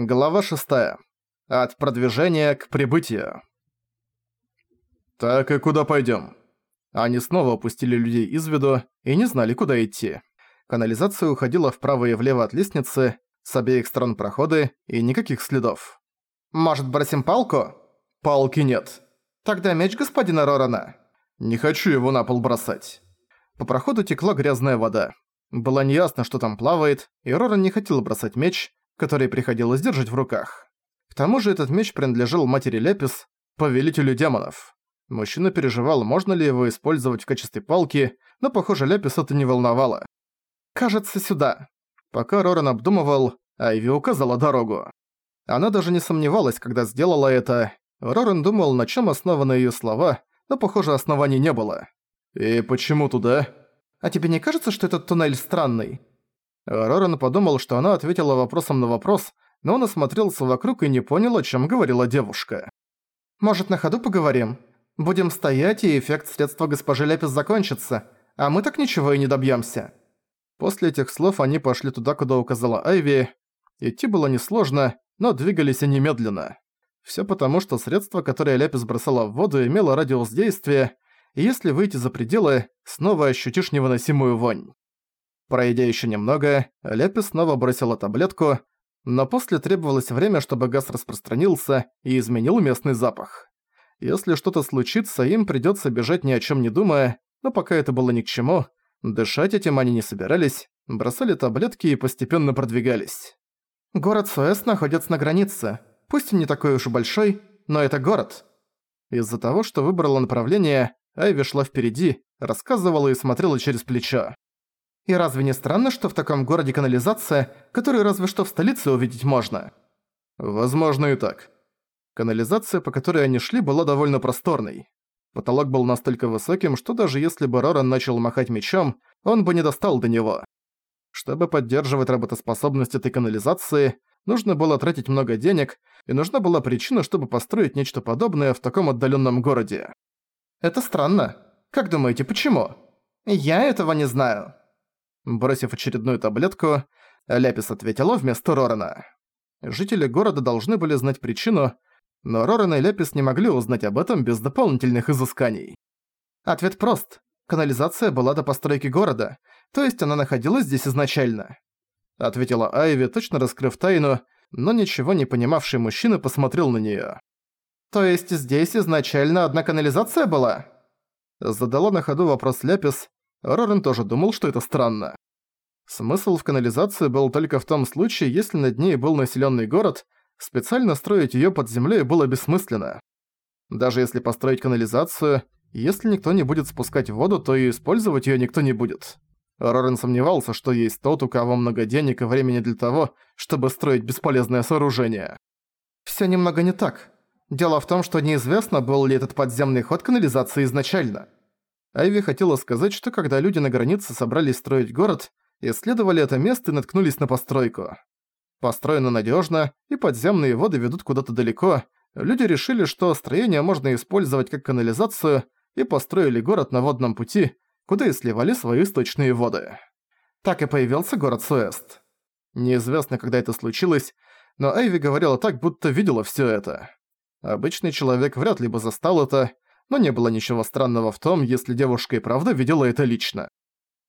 Глава 6. От продвижения к прибытию. «Так и куда пойдем? Они снова опустили людей из виду и не знали, куда идти. Канализация уходила вправо и влево от лестницы, с обеих сторон проходы и никаких следов. «Может, бросим палку?» «Палки нет». «Тогда меч господина Рорана». «Не хочу его на пол бросать». По проходу текла грязная вода. Было неясно, что там плавает, и Роран не хотел бросать меч, который приходилось держать в руках. К тому же этот меч принадлежал матери Лепис, повелителю демонов. Мужчина переживал, можно ли его использовать в качестве палки, но, похоже, Лепис это не волновало. «Кажется, сюда». Пока Роран обдумывал, Айви указала дорогу. Она даже не сомневалась, когда сделала это. Роран думал, на чем основаны ее слова, но, похоже, оснований не было. «И почему туда?» «А тебе не кажется, что этот туннель странный?» Роран подумал, что она ответила вопросом на вопрос, но он осмотрелся вокруг и не понял, о чем говорила девушка. «Может, на ходу поговорим? Будем стоять, и эффект средства госпожи Лепис закончится, а мы так ничего и не добьемся. После этих слов они пошли туда, куда указала Айви. Идти было несложно, но двигались они медленно. Все потому, что средство, которое Лепис бросала в воду, имело радиус действия, и если выйти за пределы, снова ощутишь невыносимую вонь. Пройдя еще немного, Лепи снова бросила таблетку, но после требовалось время, чтобы газ распространился и изменил местный запах. Если что-то случится, им придётся бежать ни о чём не думая, но пока это было ни к чему, дышать этим они не собирались, бросали таблетки и постепенно продвигались. «Город Суэс находится на границе. Пусть он не такой уж и большой, но это город». Из-за того, что выбрала направление, Айви шла впереди, рассказывала и смотрела через плечо. И разве не странно, что в таком городе канализация, которую разве что в столице увидеть можно? Возможно и так. Канализация, по которой они шли, была довольно просторной. Потолок был настолько высоким, что даже если бы Роран начал махать мечом, он бы не достал до него. Чтобы поддерживать работоспособность этой канализации, нужно было тратить много денег, и нужна была причина, чтобы построить нечто подобное в таком отдаленном городе. Это странно. Как думаете, почему? Я этого не знаю. Бросив очередную таблетку, Ляпис ответила вместо Рорана. Жители города должны были знать причину, но Роран и Ляпис не могли узнать об этом без дополнительных изысканий. Ответ прост. Канализация была до постройки города, то есть она находилась здесь изначально. Ответила Айви, точно раскрыв тайну, но ничего не понимавший мужчина посмотрел на неё. «То есть здесь изначально одна канализация была?» Задала на ходу вопрос Ляпис, Рорен тоже думал, что это странно. Смысл в канализации был только в том случае, если над ней был населенный город, специально строить ее под землей было бессмысленно. Даже если построить канализацию, если никто не будет спускать воду, то и использовать ее никто не будет. Рорен сомневался, что есть тот, у кого много денег и времени для того, чтобы строить бесполезное сооружение. Всё немного не так. Дело в том, что неизвестно, был ли этот подземный ход канализации изначально. Айви хотела сказать, что когда люди на границе собрались строить город, исследовали это место и наткнулись на постройку. Построено надежно, и подземные воды ведут куда-то далеко, люди решили, что строение можно использовать как канализацию, и построили город на водном пути, куда и сливали свои источные воды. Так и появился город Суэст. Неизвестно, когда это случилось, но Айви говорила так, будто видела всё это. Обычный человек вряд ли бы застал это, но не было ничего странного в том, если девушка и правда видела это лично.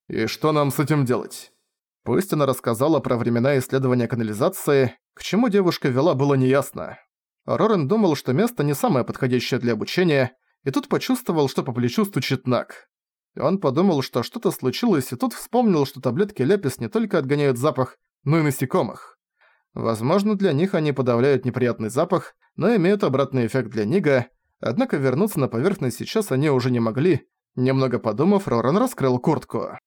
И что нам с этим делать? Пусть она рассказала про времена исследования канализации, к чему девушка вела было неясно. Рорен думал, что место не самое подходящее для обучения, и тут почувствовал, что по плечу стучит Нак. Он подумал, что что-то случилось, и тут вспомнил, что таблетки Лепис не только отгоняют запах, но и насекомых. Возможно, для них они подавляют неприятный запах, но имеют обратный эффект для Нига, Однако вернуться на поверхность сейчас они уже не могли. Немного подумав, Роран раскрыл куртку.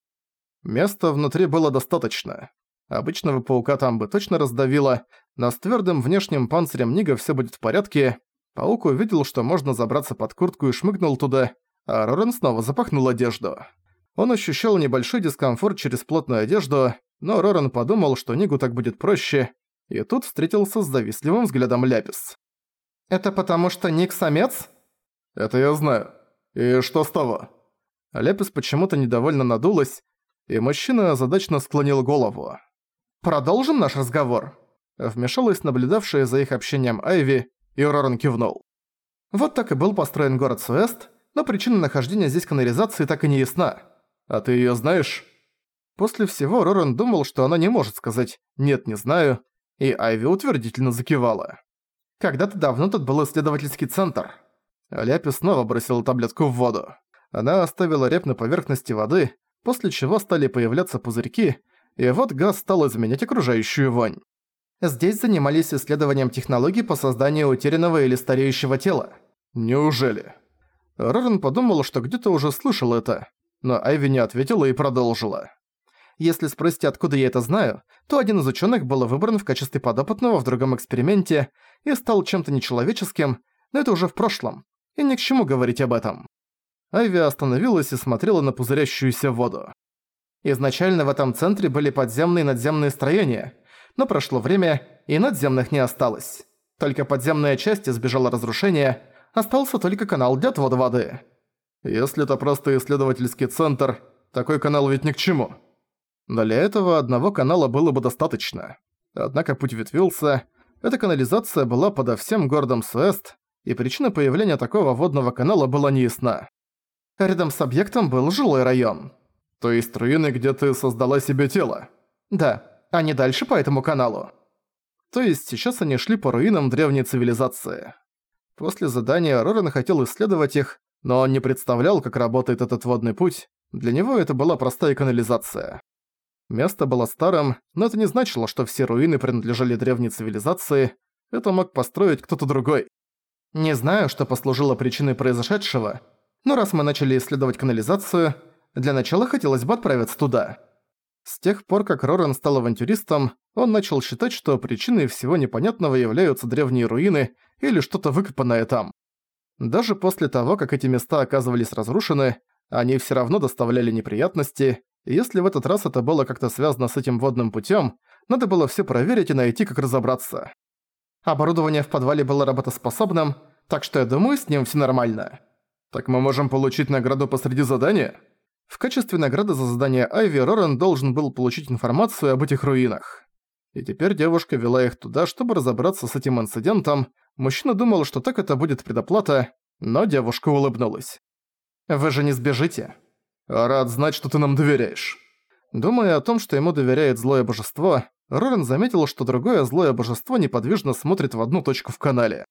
Места внутри было достаточно. Обычного паука там бы точно раздавило, но с твёрдым внешним панцирем Нига всё будет в порядке. Паук увидел, что можно забраться под куртку и шмыгнул туда, а Роран снова запахнул одежду. Он ощущал небольшой дискомфорт через плотную одежду, но Роран подумал, что Нигу так будет проще, и тут встретился с завистливым взглядом Ляпис. «Это потому, что Ник самец?» «Это я знаю. И что с того?» Лепис почему-то недовольно надулась, и мужчина озадачно склонил голову. «Продолжим наш разговор?» Вмешалась наблюдавшая за их общением Айви, и Роран кивнул. Вот так и был построен город Суэст, но причина нахождения здесь канализации так и не ясна. А ты её знаешь? После всего Роран думал, что она не может сказать «нет, не знаю», и Айви утвердительно закивала. Когда-то давно тут был исследовательский центр. Ляпи снова бросила таблетку в воду. Она оставила реп на поверхности воды, после чего стали появляться пузырьки, и вот газ стал изменять окружающую вонь. Здесь занимались исследованием технологий по созданию утерянного или стареющего тела. Неужели? Рорен подумал, что где-то уже слышал это, но Айви не ответила и продолжила. Если спросите, откуда я это знаю, то один из ученых был выбран в качестве подопытного в другом эксперименте и стал чем-то нечеловеческим, но это уже в прошлом, и ни к чему говорить об этом. Айви остановилась и смотрела на пузырящуюся воду. Изначально в этом центре были подземные и надземные строения, но прошло время, и надземных не осталось. Только подземная часть избежала разрушения, остался только канал для отвода воды. Если это просто исследовательский центр, такой канал ведь ни к чему. Для этого одного канала было бы достаточно. Однако путь ветвился, эта канализация была подо всем городом Суэст, и причина появления такого водного канала была неясна. Рядом с объектом был жилой район. То есть руины, где ты создала себе тело? Да, а не дальше по этому каналу. То есть сейчас они шли по руинам древней цивилизации. После задания Рорен хотел исследовать их, но он не представлял, как работает этот водный путь, для него это была простая канализация. Место было старым, но это не значило, что все руины принадлежали древней цивилизации, это мог построить кто-то другой. Не знаю, что послужило причиной произошедшего, но раз мы начали исследовать канализацию, для начала хотелось бы отправиться туда. С тех пор, как Роран стал авантюристом, он начал считать, что причиной всего непонятного являются древние руины или что-то выкопанное там. Даже после того, как эти места оказывались разрушены, они все равно доставляли неприятности, если в этот раз это было как-то связано с этим водным путем, надо было все проверить и найти, как разобраться. Оборудование в подвале было работоспособным, так что я думаю, с ним все нормально. Так мы можем получить награду посреди задания? В качестве награды за задание Айви Рорен должен был получить информацию об этих руинах. И теперь девушка вела их туда, чтобы разобраться с этим инцидентом. Мужчина думал, что так это будет предоплата, но девушка улыбнулась. «Вы же не сбежите?» Рад знать, что ты нам доверяешь. Думая о том, что ему доверяет злое божество, Рорен заметил, что другое злое божество неподвижно смотрит в одну точку в канале.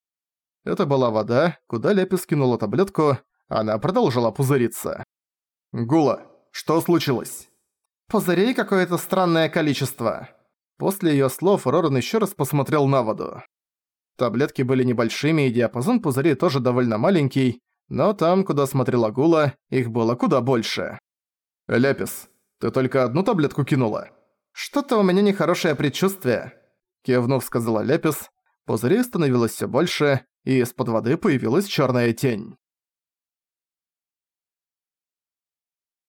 Это была вода, куда Лепи скинула таблетку, она продолжила пузыриться. «Гула, что случилось?» «Пузырей какое-то странное количество». После её слов Рорен ещё раз посмотрел на воду. Таблетки были небольшими, и диапазон пузырей тоже довольно маленький, но там, куда смотрела Гула, их было куда больше. «Ляпис, ты только одну таблетку кинула?» «Что-то у меня нехорошее предчувствие», — кивнув, сказала Ляпис. Пузырей становилось всё больше, и из-под воды появилась чёрная тень.